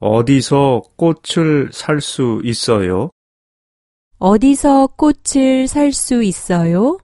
어디서 꽃을 살 수 있어요? 어디서 꽃을 살 수 있어요?